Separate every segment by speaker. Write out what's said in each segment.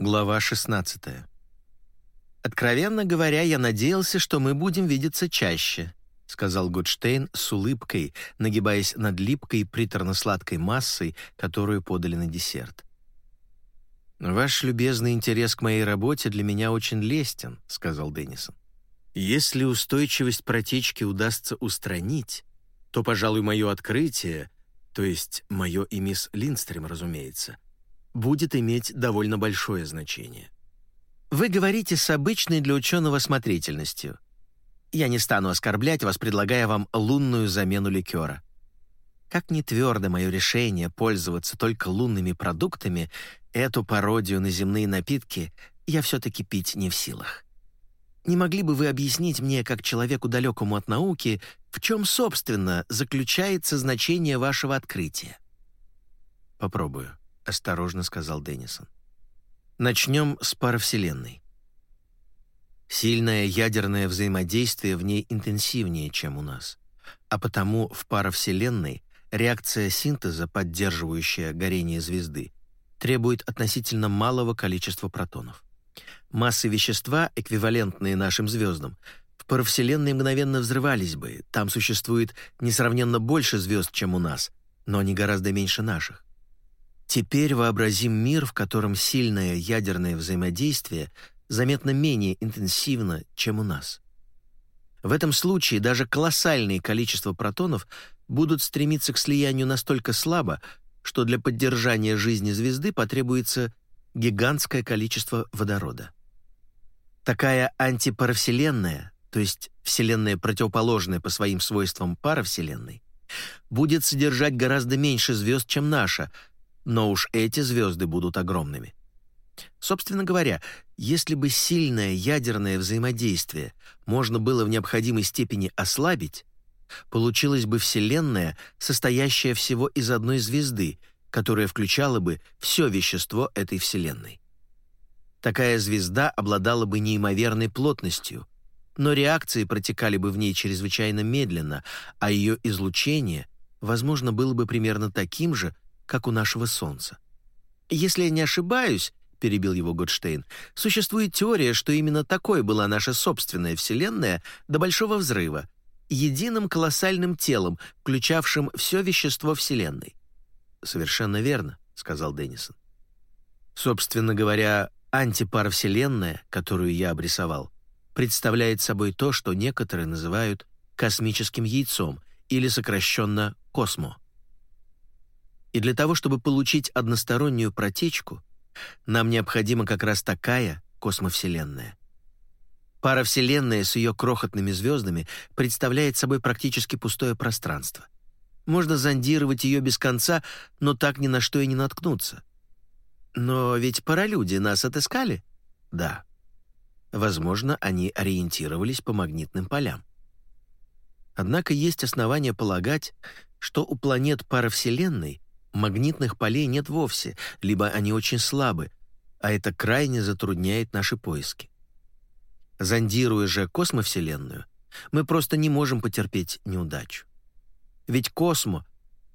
Speaker 1: Глава 16. «Откровенно говоря, я надеялся, что мы будем видеться чаще», сказал Гудштейн с улыбкой, нагибаясь над липкой приторно-сладкой массой, которую подали на десерт. «Ваш любезный интерес к моей работе для меня очень лестен», — сказал Деннисон. «Если устойчивость протечки удастся устранить, то, пожалуй, мое открытие, то есть мое и мисс Линдстрем, разумеется, будет иметь довольно большое значение. Вы говорите с обычной для ученого смотрительностью. Я не стану оскорблять вас, предлагая вам лунную замену ликера. Как не твердо мое решение пользоваться только лунными продуктами, эту пародию на земные напитки я все-таки пить не в силах. Не могли бы вы объяснить мне, как человеку далекому от науки, в чем, собственно, заключается значение вашего открытия? Попробую, осторожно сказал Деннисон. Начнем с паравселенной. Сильное ядерное взаимодействие в ней интенсивнее, чем у нас, а потому в паравселенной реакция синтеза, поддерживающая горение звезды, требует относительно малого количества протонов. Массы вещества, эквивалентные нашим звездам, в паравселенной мгновенно взрывались бы. Там существует несравненно больше звезд, чем у нас, но они гораздо меньше наших. Теперь вообразим мир, в котором сильное ядерное взаимодействие заметно менее интенсивно, чем у нас. В этом случае даже колоссальные количества протонов будут стремиться к слиянию настолько слабо, что для поддержания жизни звезды потребуется гигантское количество водорода. Такая антипаравселенная, то есть вселенная противоположная по своим свойствам паравселенной, будет содержать гораздо меньше звезд, чем наша, но уж эти звезды будут огромными. Собственно говоря, если бы сильное ядерное взаимодействие можно было в необходимой степени ослабить, получилась бы Вселенная, состоящая всего из одной звезды, которая включала бы все вещество этой Вселенной. Такая звезда обладала бы неимоверной плотностью, но реакции протекали бы в ней чрезвычайно медленно, а ее излучение, возможно, было бы примерно таким же, как у нашего Солнца. «Если я не ошибаюсь», — перебил его Годштейн, «существует теория, что именно такой была наша собственная Вселенная до Большого Взрыва, единым колоссальным телом, включавшим все вещество Вселенной. «Совершенно верно», — сказал Деннисон. «Собственно говоря, антипаравселенная, которую я обрисовал, представляет собой то, что некоторые называют космическим яйцом или сокращенно космо. И для того, чтобы получить одностороннюю протечку, нам необходима как раз такая космовселенная. Паравселенная с ее крохотными звездами представляет собой практически пустое пространство — можно зондировать ее без конца, но так ни на что и не наткнуться. Но ведь паралюди нас отыскали? Да. Возможно, они ориентировались по магнитным полям. Однако есть основания полагать, что у планет паравселенной магнитных полей нет вовсе, либо они очень слабы, а это крайне затрудняет наши поиски. Зондируя же космовселенную, мы просто не можем потерпеть неудачу. Ведь космо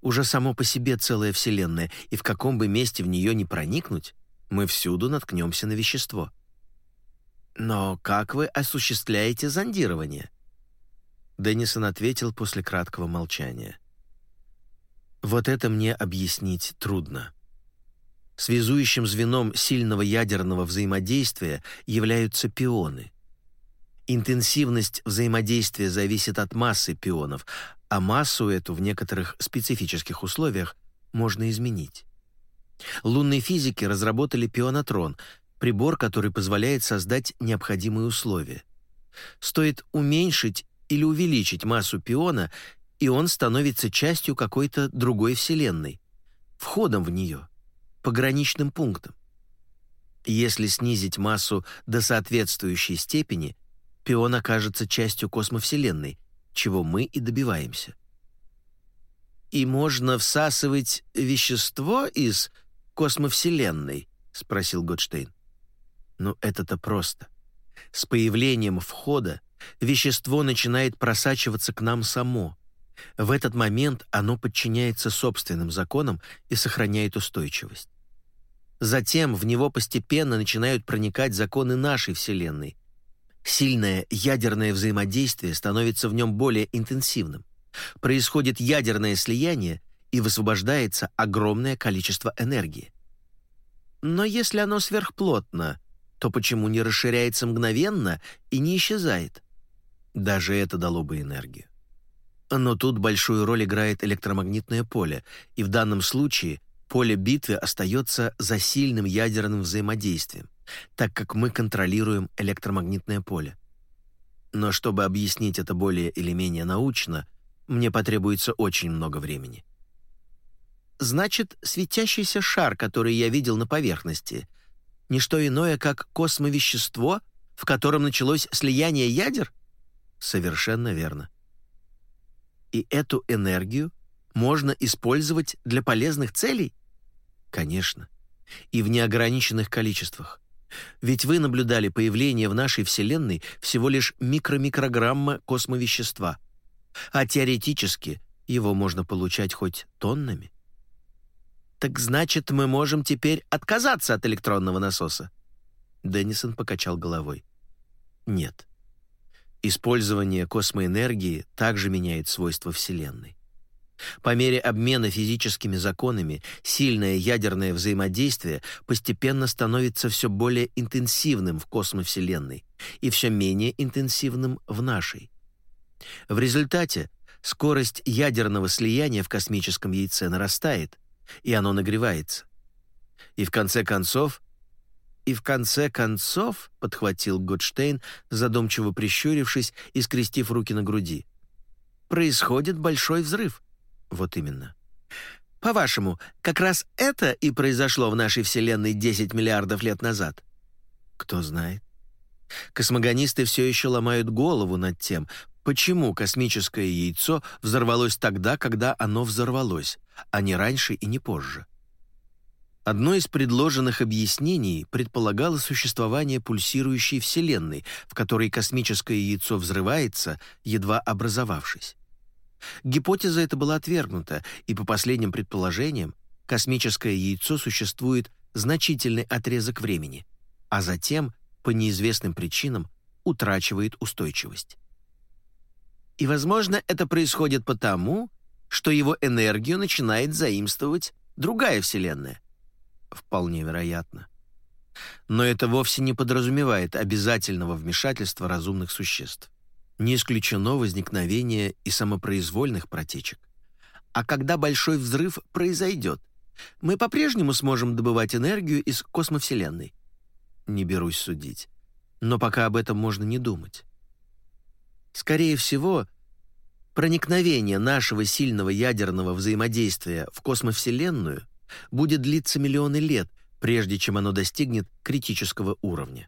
Speaker 1: уже само по себе целая вселенная, и в каком бы месте в нее ни проникнуть, мы всюду наткнемся на вещество. Но как вы осуществляете зондирование? Деннисон ответил после краткого молчания. Вот это мне объяснить трудно. Связующим звеном сильного ядерного взаимодействия являются пионы. Интенсивность взаимодействия зависит от массы пионов, а массу эту в некоторых специфических условиях можно изменить. Лунные физики разработали пионатрон, прибор, который позволяет создать необходимые условия. Стоит уменьшить или увеличить массу пиона, и он становится частью какой-то другой вселенной, входом в нее, пограничным пунктом. Если снизить массу до соответствующей степени, пион окажется частью космовселенной, чего мы и добиваемся. «И можно всасывать вещество из космовселенной?» — спросил Готштейн. «Ну, это-то просто. С появлением входа вещество начинает просачиваться к нам само. В этот момент оно подчиняется собственным законам и сохраняет устойчивость. Затем в него постепенно начинают проникать законы нашей Вселенной. Сильное ядерное взаимодействие становится в нем более интенсивным. Происходит ядерное слияние, и высвобождается огромное количество энергии. Но если оно сверхплотно, то почему не расширяется мгновенно и не исчезает? Даже это дало бы энергию. Но тут большую роль играет электромагнитное поле, и в данном случае поле битвы остается за сильным ядерным взаимодействием, так как мы контролируем электромагнитное поле. Но чтобы объяснить это более или менее научно, мне потребуется очень много времени. Значит, светящийся шар, который я видел на поверхности, не что иное, как космовещество, в котором началось слияние ядер? Совершенно верно. И эту энергию можно использовать для полезных целей? Конечно. И в неограниченных количествах. Ведь вы наблюдали появление в нашей Вселенной всего лишь микро-микрограмма космовещества. А теоретически его можно получать хоть тоннами. Так значит, мы можем теперь отказаться от электронного насоса? Деннисон покачал головой. Нет. Использование космоэнергии также меняет свойства Вселенной. По мере обмена физическими законами сильное ядерное взаимодействие постепенно становится все более интенсивным в космовселенной и все менее интенсивным в нашей. В результате скорость ядерного слияния в космическом яйце нарастает, и оно нагревается. И в конце концов «И в конце концов», — подхватил Готштейн, задумчиво прищурившись и скрестив руки на груди, «происходит большой взрыв». Вот именно. По-вашему, как раз это и произошло в нашей Вселенной 10 миллиардов лет назад? Кто знает. Космогонисты все еще ломают голову над тем, почему космическое яйцо взорвалось тогда, когда оно взорвалось, а не раньше и не позже. Одно из предложенных объяснений предполагало существование пульсирующей Вселенной, в которой космическое яйцо взрывается, едва образовавшись. Гипотеза эта была отвергнута, и по последним предположениям космическое яйцо существует значительный отрезок времени, а затем, по неизвестным причинам, утрачивает устойчивость. И, возможно, это происходит потому, что его энергию начинает заимствовать другая Вселенная. Вполне вероятно. Но это вовсе не подразумевает обязательного вмешательства разумных существ. Не исключено возникновение и самопроизвольных протечек. А когда большой взрыв произойдет, мы по-прежнему сможем добывать энергию из космовселенной? Не берусь судить. Но пока об этом можно не думать. Скорее всего, проникновение нашего сильного ядерного взаимодействия в космовселенную будет длиться миллионы лет, прежде чем оно достигнет критического уровня.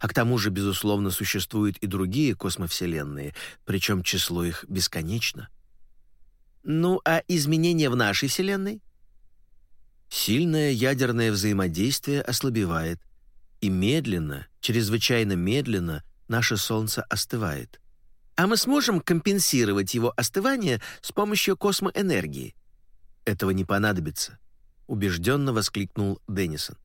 Speaker 1: А к тому же, безусловно, существуют и другие космовселенные, причем число их бесконечно. Ну, а изменения в нашей Вселенной? Сильное ядерное взаимодействие ослабевает, и медленно, чрезвычайно медленно, наше Солнце остывает. А мы сможем компенсировать его остывание с помощью космоэнергии? Этого не понадобится, убежденно воскликнул Деннисон.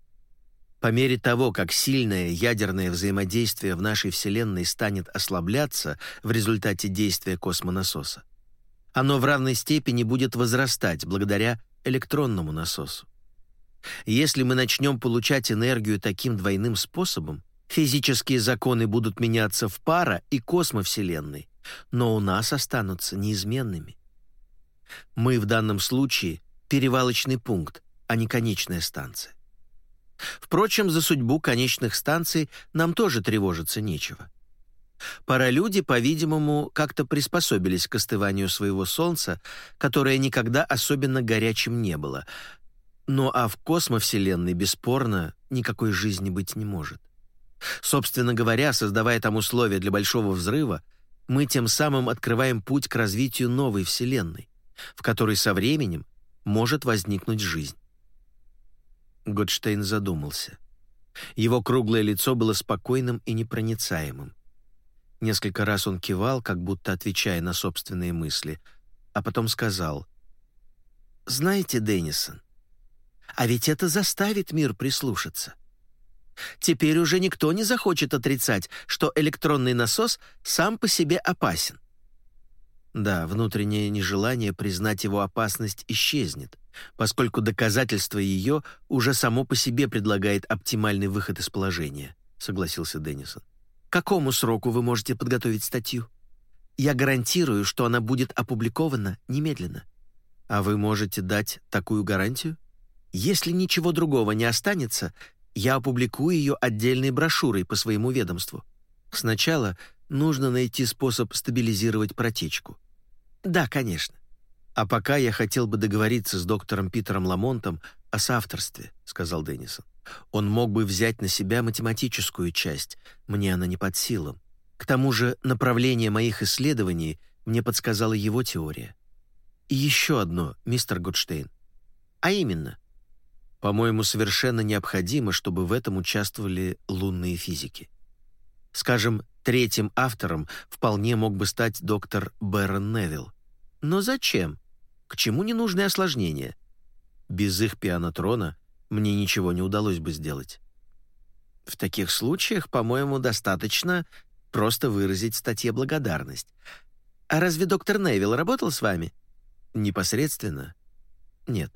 Speaker 1: По мере того, как сильное ядерное взаимодействие в нашей Вселенной станет ослабляться в результате действия космонасоса, оно в равной степени будет возрастать благодаря электронному насосу. Если мы начнем получать энергию таким двойным способом, физические законы будут меняться в пара и космовселенной, но у нас останутся неизменными. Мы в данном случае перевалочный пункт, а не конечная станция. Впрочем, за судьбу конечных станций нам тоже тревожиться нечего. Паралюди, по-видимому, как-то приспособились к остыванию своего Солнца, которое никогда особенно горячим не было. Ну а в космовселенной, бесспорно, никакой жизни быть не может. Собственно говоря, создавая там условия для большого взрыва, мы тем самым открываем путь к развитию новой Вселенной, в которой со временем может возникнуть жизнь. Готштейн задумался. Его круглое лицо было спокойным и непроницаемым. Несколько раз он кивал, как будто отвечая на собственные мысли, а потом сказал, «Знаете, Деннисон, А ведь это заставит мир прислушаться. Теперь уже никто не захочет отрицать, что электронный насос сам по себе опасен. Да, внутреннее нежелание признать его опасность исчезнет, поскольку доказательство ее уже само по себе предлагает оптимальный выход из положения, согласился Деннисон. Какому сроку вы можете подготовить статью? Я гарантирую, что она будет опубликована немедленно. А вы можете дать такую гарантию? Если ничего другого не останется, я опубликую ее отдельной брошюрой по своему ведомству. Сначала нужно найти способ стабилизировать протечку. Да, конечно. А пока я хотел бы договориться с доктором Питером Ламонтом о соавторстве, сказал Деннисон. Он мог бы взять на себя математическую часть, мне она не под силам. К тому же направление моих исследований мне подсказала его теория. И еще одно, мистер Гудштейн. А именно, по-моему, совершенно необходимо, чтобы в этом участвовали лунные физики. Скажем, третьим автором вполне мог бы стать доктор Бэрон Невилл. Но зачем? К чему ненужные осложнения? Без их пианотрона мне ничего не удалось бы сделать. В таких случаях, по-моему, достаточно просто выразить статье благодарность. А разве доктор Невилл работал с вами? Непосредственно? Нет.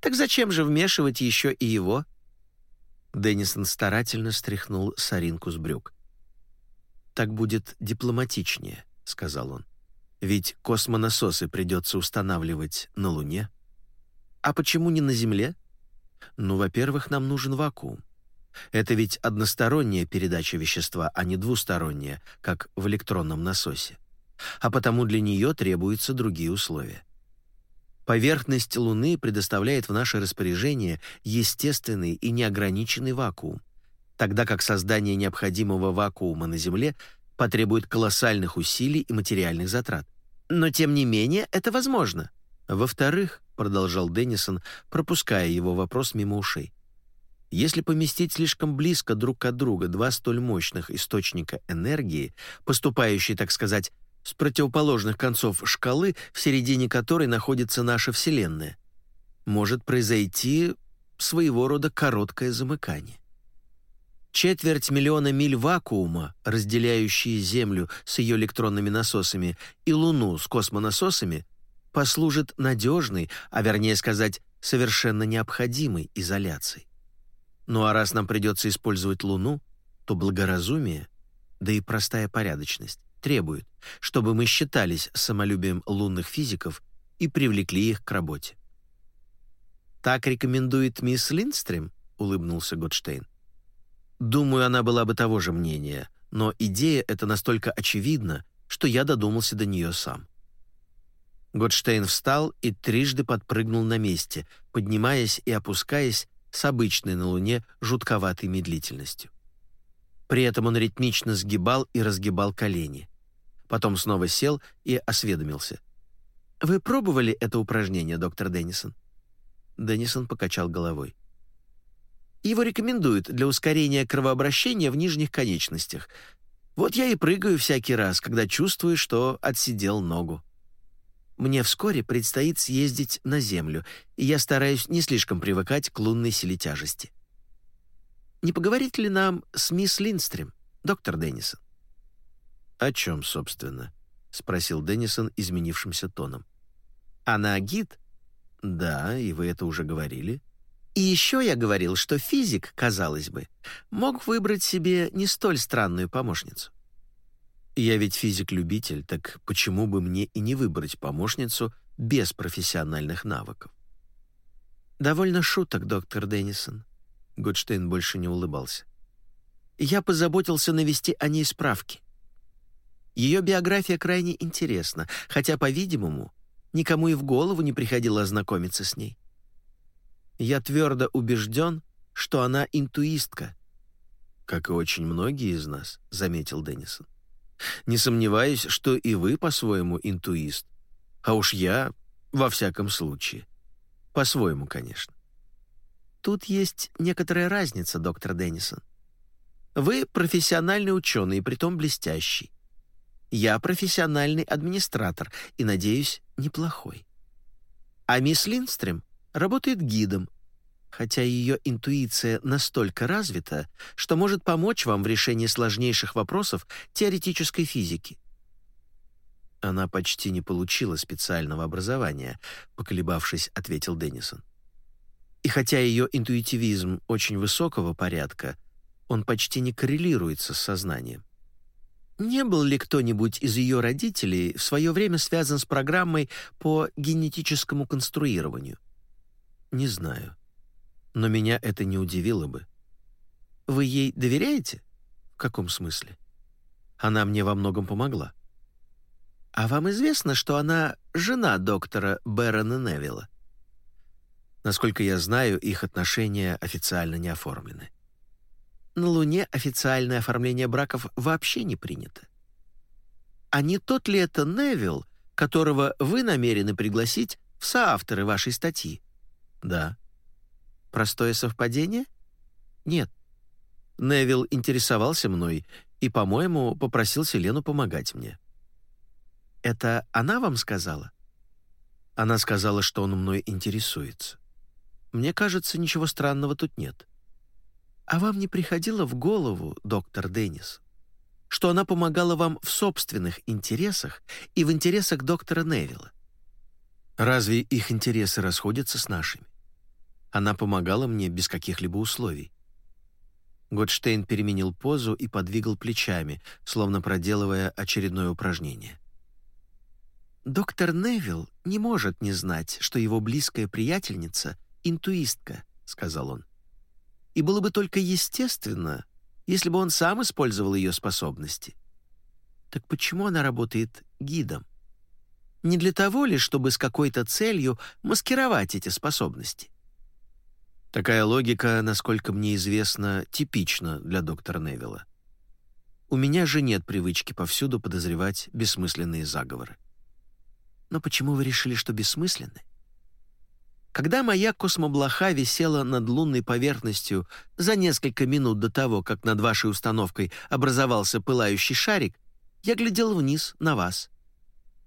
Speaker 1: Так зачем же вмешивать еще и его? Деннисон старательно стряхнул соринку с брюк. «Так будет дипломатичнее», — сказал он. «Ведь космонасосы придется устанавливать на Луне». «А почему не на Земле?» «Ну, во-первых, нам нужен вакуум. Это ведь односторонняя передача вещества, а не двусторонняя, как в электронном насосе. А потому для нее требуются другие условия. Поверхность Луны предоставляет в наше распоряжение естественный и неограниченный вакуум, тогда как создание необходимого вакуума на Земле потребует колоссальных усилий и материальных затрат. Но тем не менее это возможно. Во-вторых, продолжал Деннисон, пропуская его вопрос мимо ушей. Если поместить слишком близко друг от друга два столь мощных источника энергии, поступающие, так сказать, с противоположных концов шкалы, в середине которой находится наша Вселенная, может произойти своего рода короткое замыкание. Четверть миллиона миль вакуума, разделяющие Землю с ее электронными насосами и Луну с космонасосами, послужит надежной, а вернее сказать, совершенно необходимой изоляцией. Ну а раз нам придется использовать Луну, то благоразумие, да и простая порядочность требует, чтобы мы считались самолюбием лунных физиков и привлекли их к работе. «Так рекомендует мисс Линдстрим?» — улыбнулся Готштейн. «Думаю, она была бы того же мнения, но идея эта настолько очевидна, что я додумался до нее сам». Готштейн встал и трижды подпрыгнул на месте, поднимаясь и опускаясь с обычной на Луне жутковатой медлительностью. При этом он ритмично сгибал и разгибал колени. Потом снова сел и осведомился. «Вы пробовали это упражнение, доктор Деннисон?» Деннисон покачал головой. «Его рекомендуют для ускорения кровообращения в нижних конечностях. Вот я и прыгаю всякий раз, когда чувствую, что отсидел ногу. Мне вскоре предстоит съездить на Землю, и я стараюсь не слишком привыкать к лунной силе тяжести. Не поговорить ли нам с мисс Линдстрим, доктор Деннисон?» «О чем, собственно?» — спросил Деннисон изменившимся тоном. «Она гид?» «Да, и вы это уже говорили». «И еще я говорил, что физик, казалось бы, мог выбрать себе не столь странную помощницу». «Я ведь физик-любитель, так почему бы мне и не выбрать помощницу без профессиональных навыков?» «Довольно шуток, доктор Деннисон. Гудштейн больше не улыбался. «Я позаботился навести о ней справки. Ее биография крайне интересна, хотя, по-видимому, никому и в голову не приходило ознакомиться с ней. Я твердо убежден, что она интуистка». «Как и очень многие из нас», — заметил Деннисон. «Не сомневаюсь, что и вы по-своему интуист. А уж я, во всяком случае. По-своему, конечно. Тут есть некоторая разница, доктор Деннисон. Вы профессиональный ученый, и притом блестящий. Я профессиональный администратор и, надеюсь, неплохой. А мисс Линдстрем работает гидом, хотя ее интуиция настолько развита, что может помочь вам в решении сложнейших вопросов теоретической физики. Она почти не получила специального образования, поколебавшись, ответил Деннисон. И хотя ее интуитивизм очень высокого порядка, он почти не коррелируется с сознанием. Не был ли кто-нибудь из ее родителей в свое время связан с программой по генетическому конструированию? Не знаю. Но меня это не удивило бы. Вы ей доверяете? В каком смысле? Она мне во многом помогла. А вам известно, что она жена доктора Бэрона Невилла? Насколько я знаю, их отношения официально не оформлены. На Луне официальное оформление браков вообще не принято. А не тот ли это Невилл, которого вы намерены пригласить в соавторы вашей статьи? Да. Простое совпадение? Нет. Невилл интересовался мной и, по-моему, попросил Селену помогать мне. Это она вам сказала? Она сказала, что он мной интересуется. Мне кажется, ничего странного тут нет. А вам не приходило в голову, доктор Деннис, что она помогала вам в собственных интересах и в интересах доктора Невилла? Разве их интересы расходятся с нашими? Она помогала мне без каких-либо условий. Готштейн переменил позу и подвигал плечами, словно проделывая очередное упражнение. «Доктор Невилл не может не знать, что его близкая приятельница — интуистка», — сказал он и было бы только естественно, если бы он сам использовал ее способности. Так почему она работает гидом? Не для того ли, чтобы с какой-то целью маскировать эти способности? Такая логика, насколько мне известно, типична для доктора Невилла. У меня же нет привычки повсюду подозревать бессмысленные заговоры. Но почему вы решили, что бессмысленны? Когда моя космоблоха висела над лунной поверхностью за несколько минут до того, как над вашей установкой образовался пылающий шарик, я глядел вниз на вас.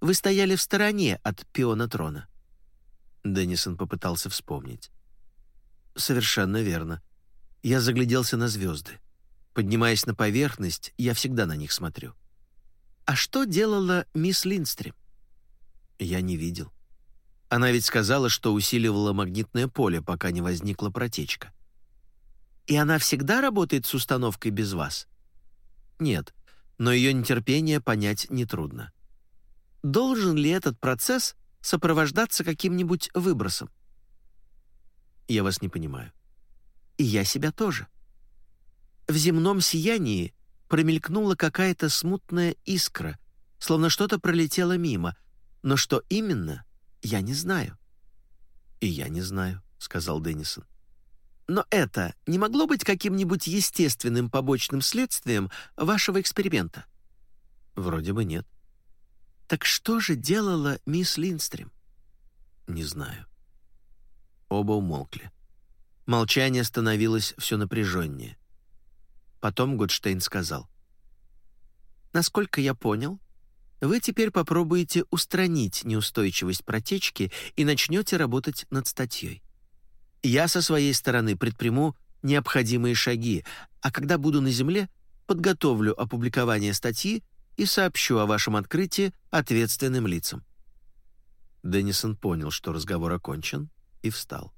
Speaker 1: Вы стояли в стороне от пиона трона. Деннисон попытался вспомнить. Совершенно верно. Я загляделся на звезды. Поднимаясь на поверхность, я всегда на них смотрю. А что делала мисс Линдстрим? Я не видел. Она ведь сказала, что усиливала магнитное поле, пока не возникла протечка. И она всегда работает с установкой без вас? Нет, но ее нетерпение понять нетрудно. Должен ли этот процесс сопровождаться каким-нибудь выбросом? Я вас не понимаю. И я себя тоже. В земном сиянии промелькнула какая-то смутная искра, словно что-то пролетело мимо, но что именно, «Я не знаю». «И я не знаю», — сказал Деннисон. «Но это не могло быть каким-нибудь естественным побочным следствием вашего эксперимента?» «Вроде бы нет». «Так что же делала мисс Линстрим?» «Не знаю». Оба умолкли. Молчание становилось все напряженнее. Потом Гудштейн сказал. «Насколько я понял, вы теперь попробуете устранить неустойчивость протечки и начнете работать над статьей. Я со своей стороны предприму необходимые шаги, а когда буду на Земле, подготовлю опубликование статьи и сообщу о вашем открытии ответственным лицам». Деннисон понял, что разговор окончен, и встал.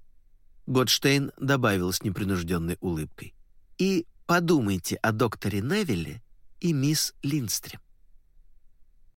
Speaker 1: Готштейн добавил с непринужденной улыбкой. «И подумайте о докторе Невилле и мисс Линдстрем.